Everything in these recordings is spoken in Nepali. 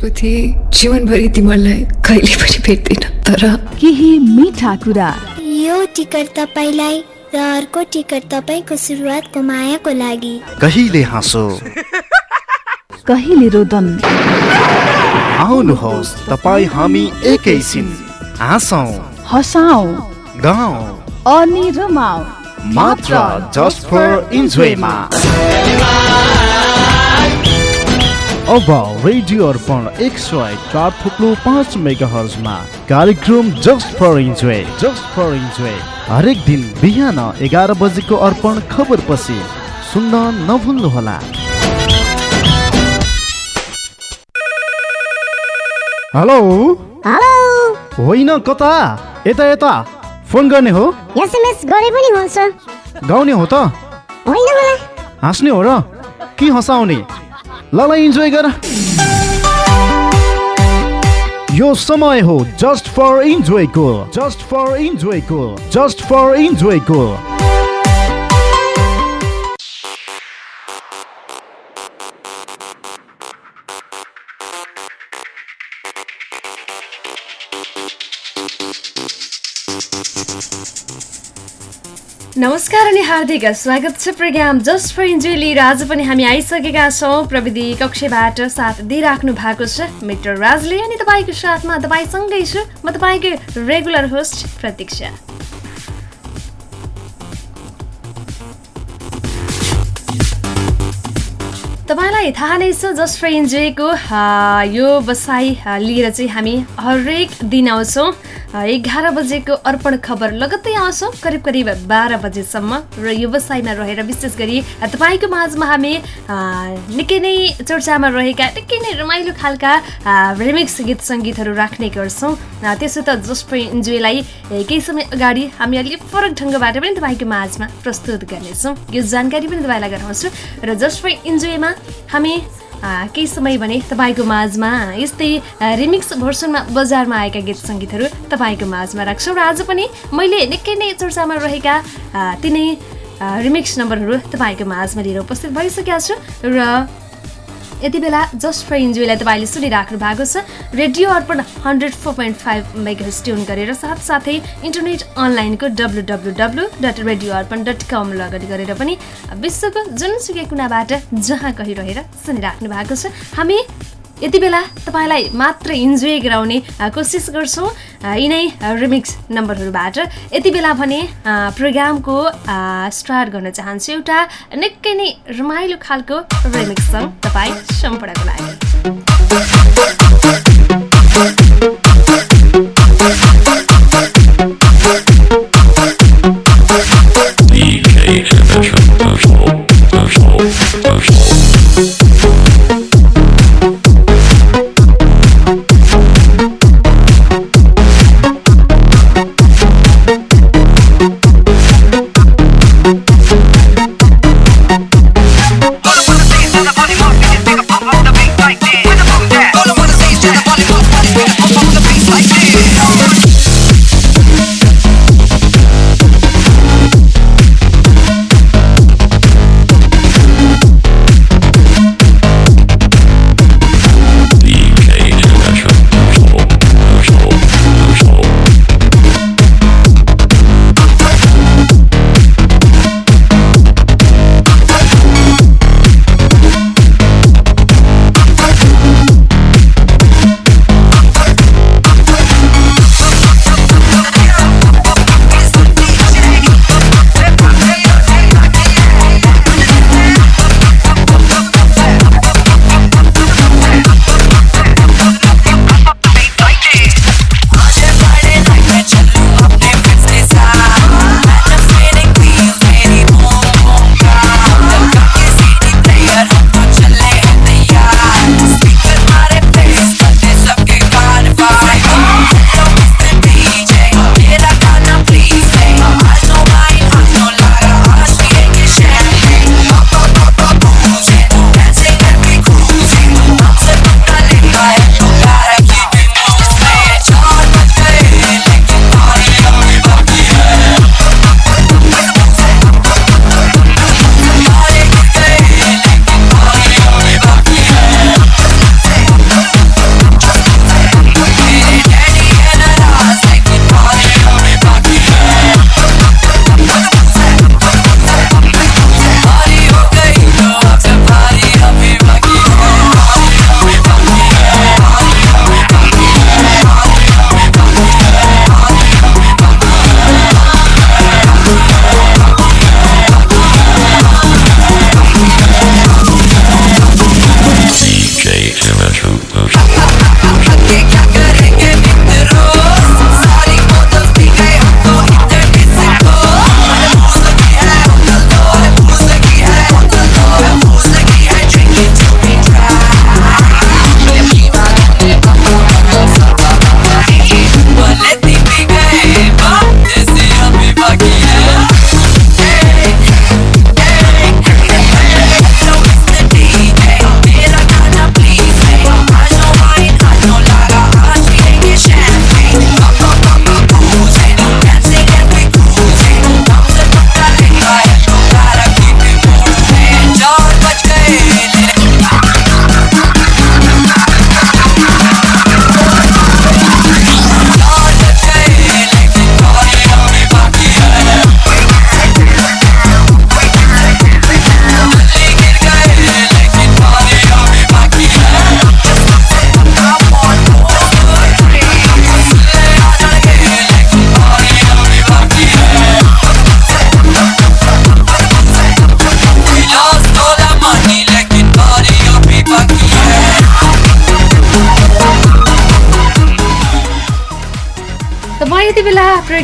थिएँ जीवनभरि तिमीलाई कहिले पनि भेट्दिनँ तर केही मिठा कुरा। यो टिकट तपाईँलाई र अर्को टिकट तपाईँको सुरुवातको मायाको लागि। कहिले हाँसो? कहिले रोदन? आउनुहोस् तपाईँ हामी एकैछिन हाँसौँ। हसाउ। गाउँ। अनि रमाउ मात्र जस्ट फर इन्जोयमा अब रेडियो अर्पण एक सय चार थुप्लो पाँच मेगा हर्जमा कार्यक्रम just for enjoy just for enjoy. हरेक दिन बिहान एघार बजेको अर्पण खबर पछि सुन्न नभुल्नुहोला हेलो? हेलो? होइन कता? यता यता। फोन गर्ने हो? एसएमएस गरे पनि हुन्छ। गाउने हो त? होइन होला। हाँस्ने हो र? के हँसाउने? ल इन्जोय गर। यो समय हो जस्ट फर इन्जोयको जस्ट फर इन्जोयको जस्ट फर इन्जोयको नमस्कार अनि हार्दिक स्वागत छ प्रोग्राम जस्ट फर इन्जोय लिएर आज पनि हामी आइसकेका छौँ। प्रविधि कक्षबाट साथ दिइराख्नु भएको छ मित्र राजले अनि तपाईँको साथमा तपाईँसँगै छु। म तपाईँको रेगुलर होस्ट प्रतीक्षा। तपाईँलाई थाहा नै छ जस्ट फर इन्जोयको यो बसाइ लिएर चाहिँ हामी हरेक दिन आउँछौँ। एघार बजेको अर्पण खबर लगत्तै आउँछौँ करिब करिब बाह्र बजेसम्म। र यो बसाइमा रहेर विशेष गरी तपाईँको माझमा हामी निकै नै चर्चामा रहेका निकै नै रमाइलो खालका रिमिक्स गीत सङ्गीतहरू राख्ने गर्छौँ। त्यसो त जस्ट फर इन्जोयलाई केही समय अगाडि हामी अलिक फरक ढङ्गबाट पनि तपाईँको माझमा प्रस्तुत गर्नेछौँ। यो जानकारी पनि तपाईँलाई गराउँछु। र जस्ट फर इन्जोयमा हामी केही समय भने तपाईँको माझमा यस्तै रिमिक्स भर्सनमा बजारमा आएका गीत सङ्गीतहरू तपाईँको माझमा राख्छौँ र आज पनि मैले निकै नै चर्चामा रहेका तिनै रिमिक्स नम्बरहरू तपाईँको माझमा लिएर उपस्थित भइसकेका छु र यति बेला जस्ट फर इन्जोयलाई तपाईँले सुनिराख्नु भएको छ। Radio Arpan hundred four point five mega tune गरेर साथसाथै इन्टरनेट अनलाइनको W W W dot radio Arpan dot com login गरेर पनि विश्वको जुनसुकै कुनाबाट जहाँ कहीँ रहेर सुनिराख्नु भएको छ। हामी यति बेला तपाईँलाई मात्र इन्जोय गराउने कोसिस गर्छौँ यिनै रिमिक्स नम्बरहरूबाट। यति बेला भने प्रोग्रामको स्टार्ट गर्न चाहन्छु एउटा निकै नै रमाइलो खालको रिमिक्स सङ तपाईँ सम्पूर्णको लागि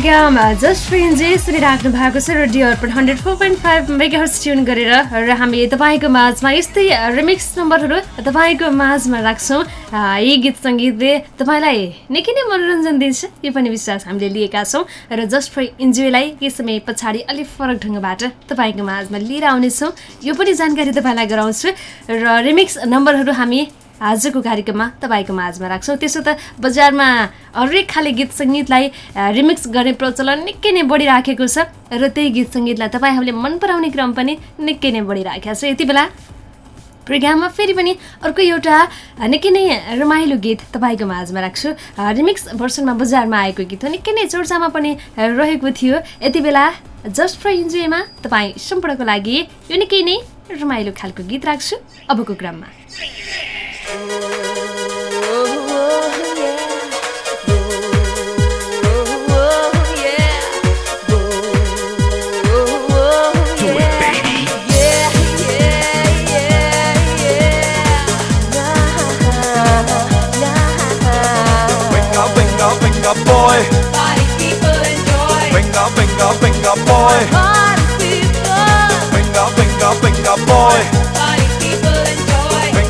प्रोग्राम जस्ट फ्रेन्जे सुनिराख्नु भएको छ radio Arpan hundred four point five megahertz tune गरेर र हामी तपाईँको माझमा यस्तै रिमिक्स नम्बरहरू तपाईँको माझमा राख्छौँ। यी गीत सङ्गीतले तपाईँलाई निकै नै मनोरञ्जन दिन्छ यो पनि विश्वास हामीले लिएका छौँ। र जस्ट फर इन्जोयलाई केही समय पछाडि अलिक फरक ढङ्गबाट तपाईँको माझमा लिएर आउनेछौँ। यो पनि जानकारी तपाईँलाई गराउँछु। र रिमिक्स नम्बरहरू हामी आजको कार्यक्रममा तपाईँको माझमा राख्छौँ। त्यसो त बजारमा हरेक खाले गीत सङ्गीतलाई रिमिक्स गर्ने प्रचलन निकै नै बढिराखेको छ र त्यही गीत सङ्गीतलाई तपाईँहरूले मन पराउने क्रम पनि निकै नै बढिराखेको छ। यति बेला प्रोग्राममा फेरि पनि अर्को एउटा निकै नै रमाइलो गीत तपाईँको माझमा राख्छु। रिमिक्स भर्सनमा बजारमा आएको गीत हो। निकै नै चर्चामा पनि रहेको थियो। यति बेला जस्ट फर इन्जोयमा तपाईँ सम्पूर्णको लागि यो निकै नै रमाइलो खालको गीत राख्छु। अबको क्रममा। Bingo boy. Party people enjoy. Bingo bingo bingo boy. Party people. Bingo bingo bingo boy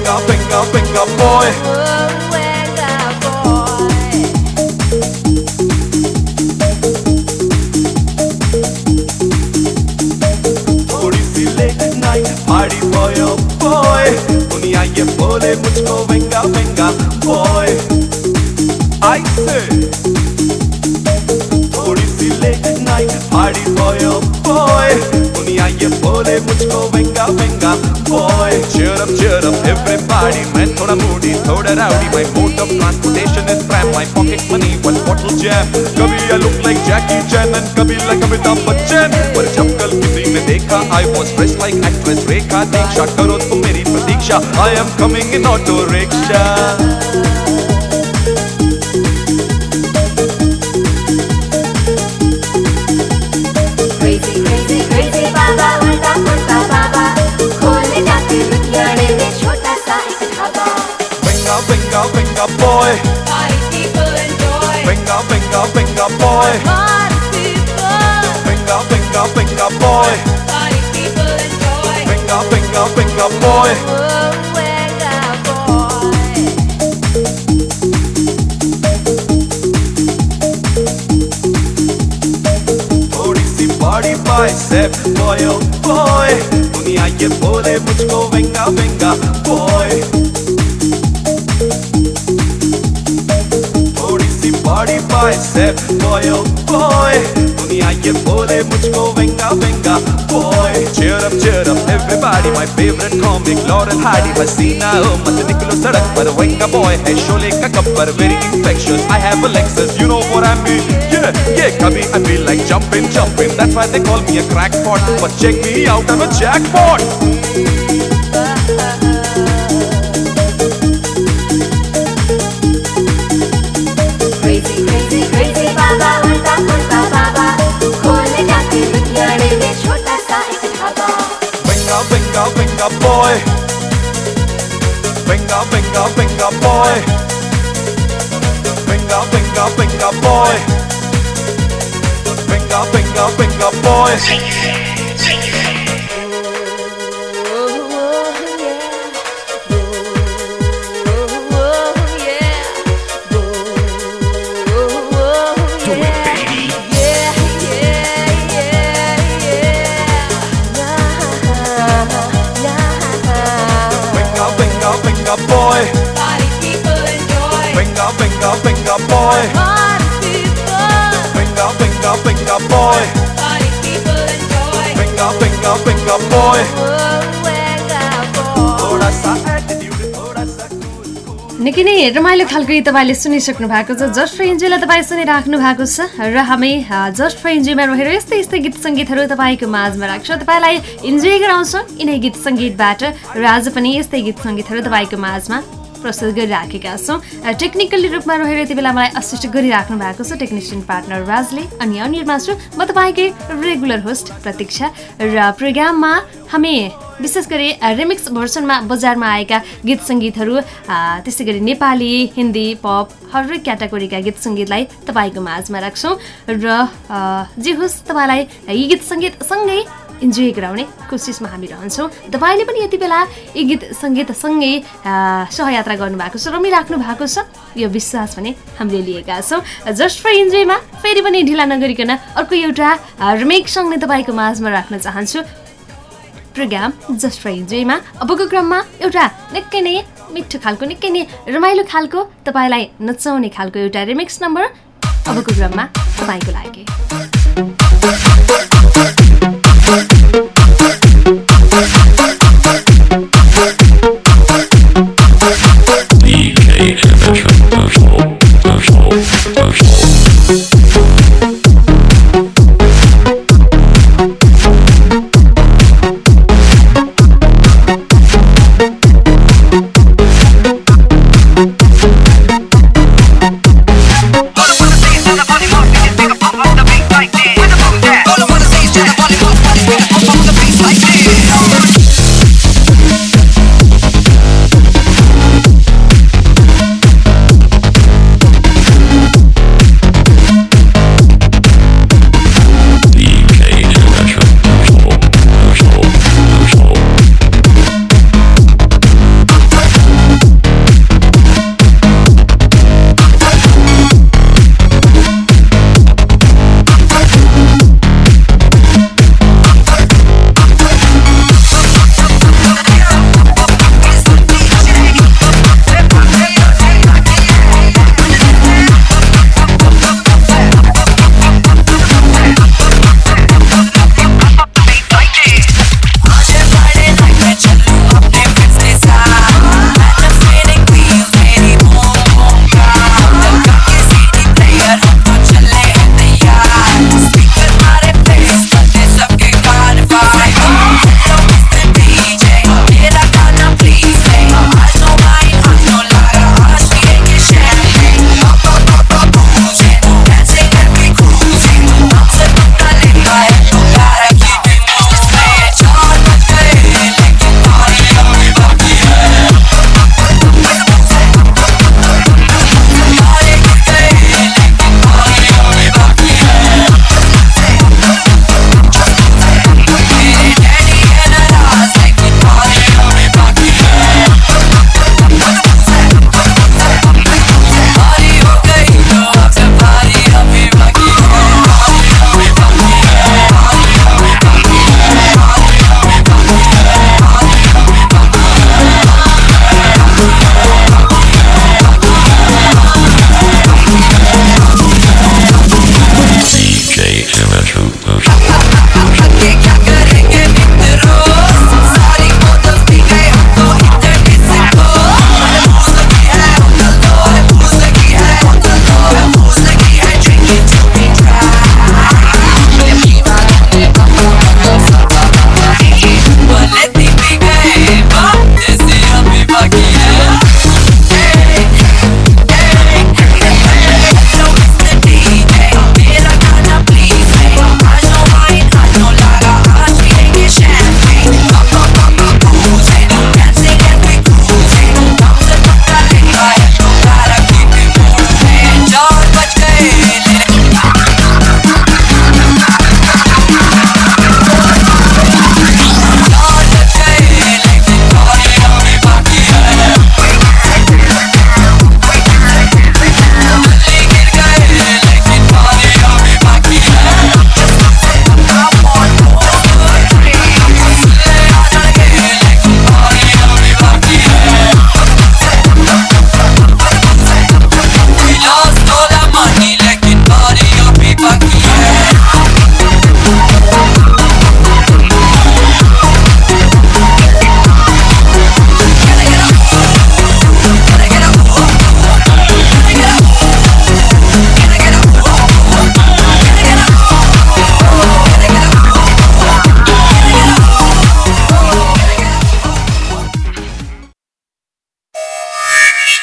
up, bring up, bring up, boy. Party boy, oh boy, दुनिया ये बोले मुझको वेंगा वेंगा boy. I say, थोड़ी C late night party boy, oh boy, दुनिया ये बोले मुझको वेंगा वेंगा boy. Cheer up, cheer up. Everybody मैं थोड़ा moody थोड़ा rowdy my mode of transportation is tram my pocket money one bottle jam कभी I look like Jackie Chan and कभी like अमिताभ बच्चन पर जब कल किसी ने देखा I was dressed like actress रेखा दीक्षा करो तुम मेरी प्रतीक्षा I am coming in auto rickshaw boy. Bring up, bring up, bring up boy. Bring up, bring up, bring up boy. Body boy step boy oh boy दुनिया ये बोले मुझको वेंगा वेंगा boy Body bicep boy oh boy. दुनिया ये बोले मुझको वेंगा वेंगा boy. Cheer up, cheer up, everybody. My favorite comic, Laurel Hardy. हसीना हो मत निकलो सड़क पर वेंगा boy है शोले का कब्बर very infectious. I have a Lexus, you know what I mean? Yeah, yeah, कभी I feel like jumping, jumping. That's why they call me a crackpot. But check me out, I'm a jackpot. Benga boy. Benga Benga Benga boy. Benga Benga Benga boy. Benga Benga Benga boy. Boy. Boy. Boy. निकै नै रमाइलो खालको गीत तपाईँले सुनिसक्नु भएको छ जस्ट फर इन्जोयलाई तपाईँ सुनिराख्नु भएको छ र हामी जस्ट फर इन्जोयमा रहेर यस्तै यस्तै गीत सङ्गीतहरू तपाईँको माझमा राख्छ तपाईँलाई इन्जोय गराउँछौँ यिनै गीत सङ्गीतबाट र आज पनि यस्तै गीत सङ्गीतहरू तपाईँको माझमा प्रस्तुत गरिराखेका छौँ। टेक्निकली रूपमा रहेर यति बेला मलाई असिस्ट गरिराख्नु भएको छ टेक्निसियन पार्टनर राजले अनि अन्यमा छु म तपाईँकै रेगुलर होस्ट प्रतीक्षा। र प्रोग्राममा हामी विशेष गरी रिमिक्स भर्सनमा बजारमा आएका गीत सङ्गीतहरू त्यसै गरी नेपाली हिन्दी पप हरेक क्याटेगोरीका गीत सङ्गीतलाई तपाईँको माझमा राख्छौँ र जे होस् तपाईँलाई यी गीत सङ्गीतसँगै इन्जोय गराउने कोसिसमा हामी रहन्छौँ। तपाईँले पनि यति बेला यी गीत सङ्गीतसँगै सहयात्रा गर्नुभएको छ रमिराख्नु भएको छ यो विश्वास पनि हामीले लिएका छौँ। जस्ट फर इन्जोयमा फेरि पनि ढिला नगरिकन अर्को एउटा रिमेक सङ्ग नै तपाईँको माझमा राख्न चाहन्छु। प्रोग्राम जस्ट फर इन्जोयमा अबको क्रममा एउटा निकै नै मिठो खालको निकै नै रमाइलो खालको तपाईँलाई नचाउने खालको एउटा रिमिक्स नम्बर अबको क्रममा तपाईँको लागि।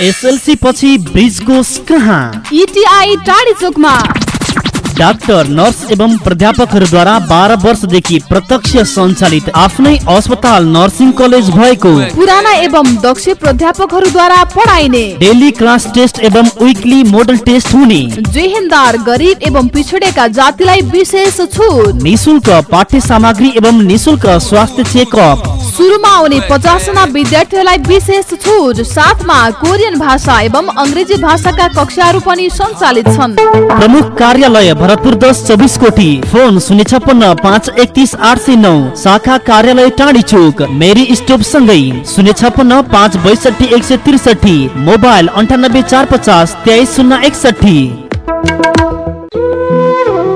एसएलसी पछि ब्रिज गोस कहाँ इटिआई टाढी चोकमा। डाक्टर नर्स एवं प्राध्यापकहरूद्वारा बाह्र वर्षदेखि प्रत्यक्ष सञ्चालित आफ्नै अस्पताल नर्सिङ कलेज भएको। पुराना एवं दक्ष प्राध्यापकहरूद्वारा पढाइने। डेली क्लास टेस्ट एवं विकली मोडल टेस्ट हुने। जेहेन्दार गरिब एवं पिछडेका जातिलाई विशेष छुट। निशुल्क पाठ्य सामग्री एवं निशुल्क स्वास्थ्य चेकअप सुरुमा आउने पचासजना विद्यार्थीहरूलाई विशेष छुट। साथमा कोरियन भाषा एवं अङ्ग्रेजी भाषाका कक्षाहरू पनि सञ्चालित छन्। प्रमुख कार्यालय भरतपुर दस चौबिस कोटी फोन शून्य छप्पन्न पाँच एकतिस आठ सय नौ शाखा कार्यालय टाढी चोक मेरी स्टोप सँगै शून्य छप्पन्न पाँच बैसठी एक सय त्रिसठी मोबाइल अन्ठानब्बे चार पचास तेइस शून्य एकसठी।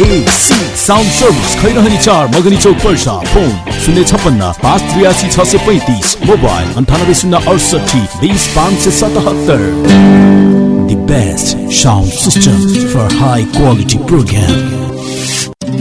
वाइएसी साउन्ड सर्भिस खैरहनी चार मगनी चौक पर्सा फोन शून्य छप्पन्न पाँच त्रियासी छ सय पैँतिस मोबाइल अन्ठानब्बे शून्य अडसठी बिस पाँच सय सतहत्तर The best sound system for high quality program.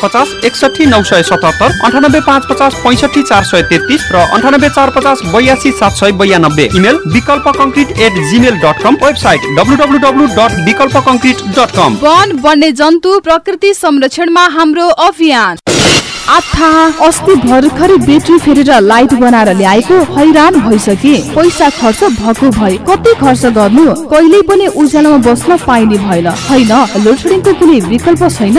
पचास एकसठी नौ सय सतहत्तर अन्ठानब्बे पाँच पचास पैँसठी चार सय तेत्तिस र अन्ठानब्बे चार पचास बयासी सात सय बयानब्बे। Email Bikalpa concrete at Gmail dot com website W W W dot Bikalpa concrete dot com वन वन्य जन्तु प्रकृति संरक्षणमा हाम्रो अभियान। आथा अस्ति भर्खरै ब्याट्री फेरेर लाइट बनाएर ल्याएको हैरान भइसके। पैसा खर्च भएको भए कति खर्च गर्नु कहिल्यै पनि उज्यालोमा बस्न पाइने भएन। होइन लोडसेडिङको कुनै विकल्प छैन।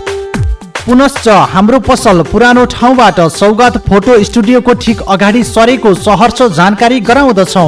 पुनश्च हाम्रो पसल पुरानो ठाउँबाट सौगात फोटो स्टुडियोको ठिक अगाडि सरेको सहरर्ष जानकारी गराउँदछौ।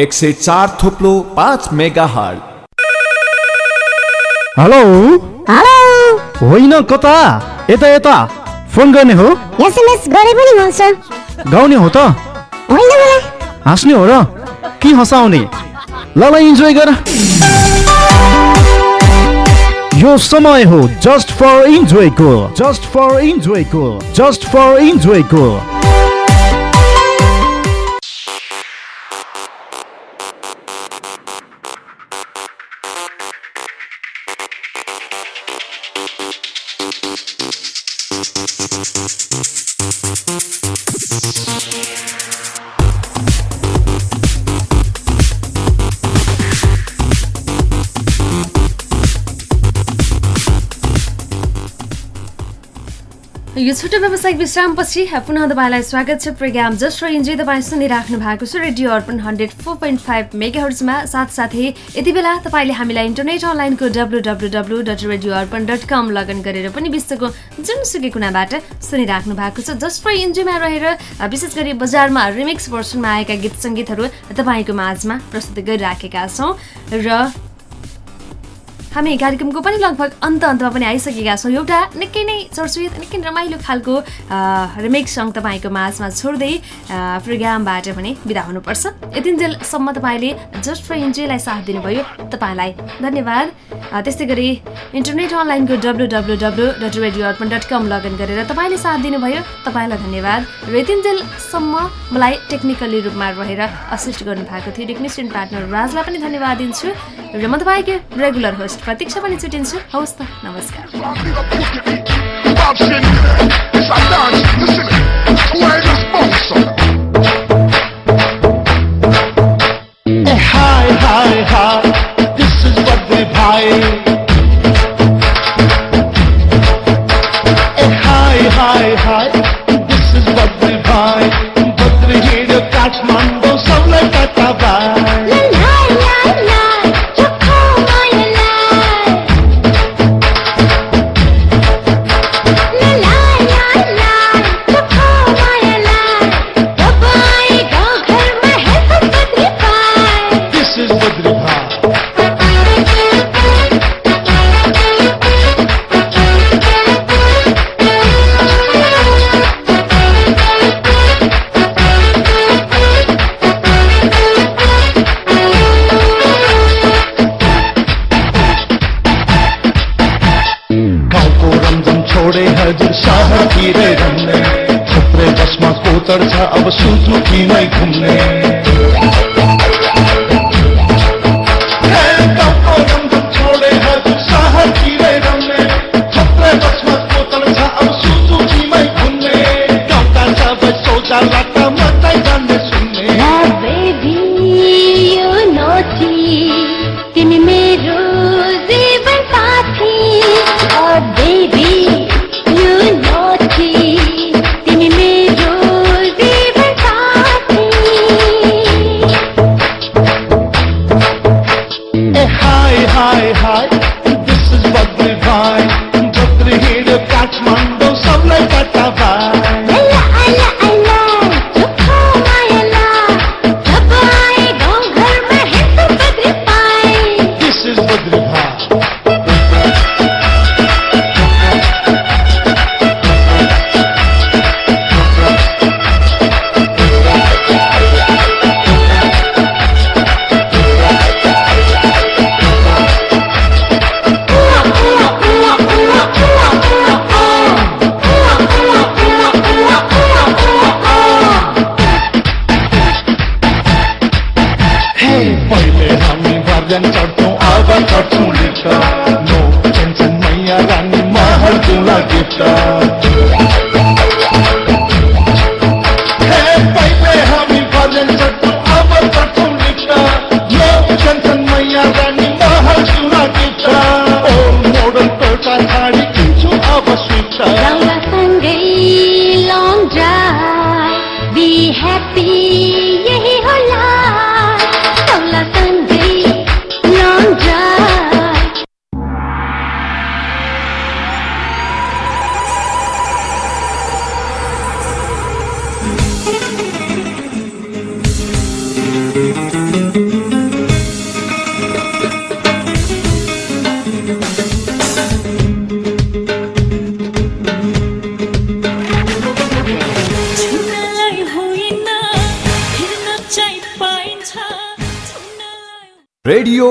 एक सय चार थोप्लो पाँच मेगा हल? हेलो? हेलो होइन कता? यता यता। फोन गर्ने हो? एसएमएस गरे पनि हुन्छ। गाउने हो त। होइन मलाई हाँस्ने हो र? के हँसाउने? ल ल इन्जोय गर। यो समय हो जस्ट फर इन्जोयको जस्ट फर इन्जोयको जस्ट फर इन्जोयको यो छोटो व्यावसायिक विश्रामपछि पुनः तपाईँलाई स्वागत छ प्रोग्राम जस्ट फर इन्जोय। तपाईँ सुनिराख्नु भएको छ radio Arpan hundred four point five मेगाहर्जमा साथसाथै यति बेला तपाईँले हामीलाई इन्टरनेट अनलाइनको W W W dot radio Arpan dot com login गरेर पनि विश्वको जुनसुकै कुनाबाट सुनिराख्नु भएको छ। जस्ट फर इन्जोयमा रहेर विशेष गरी बजारमा रिमिक्स भर्सनमा आएका गीत सङ्गीतहरू तपाईँको माझमा प्रस्तुत गरिराखेका छौँ। र हामी कार्यक्रमको पनि लगभग अन्त अन्तमा पनि आइसकेका छौँ। एउटा निकै नै चर्चित निकै रमाइलो खालको रिमेक्स सङ्ग तपाईँको माझमा छोड्दै प्रोग्रामबाट पनि बिदा हुनुपर्छ। यतिन्जेलसम्म तपाईँले जस्ट फर इन्जोयलाई साथ दिनुभयो। तपाईँलाई धन्यवाद। त्यस्तै गरी इन्टरनेट अनलाइनको W W W dot radio Arpan dot com login गरेर तपाईँले साथ दिनुभयो। तपाईँलाई धन्यवाद। र यतिन्जेलसम्म मलाई टेक्निकली रूपमा रहेर असिस्ट गर्नुभएको थियो। टेक्निसियन पार्टनर राजलाई पनि धन्यवाद दिन्छु। र म तपाईँको रेगुलर होस्ट प्रतीक्षा पनि छुटिन्छु हवस् त नमस्कार Hi, hi, hi, high. algo assim Ela...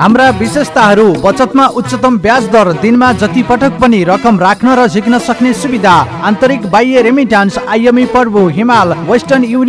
हाम्रा विशेषताहरू बचतमा उच्चतम ब्याज दर दिनमा जति पटक पनि रकम राख्न र झिक्न सक्ने सुविधा आन्तरिक बाह्य रेमिटान्स आइएमई पर्वो हिमाल वेस्टर्न युनि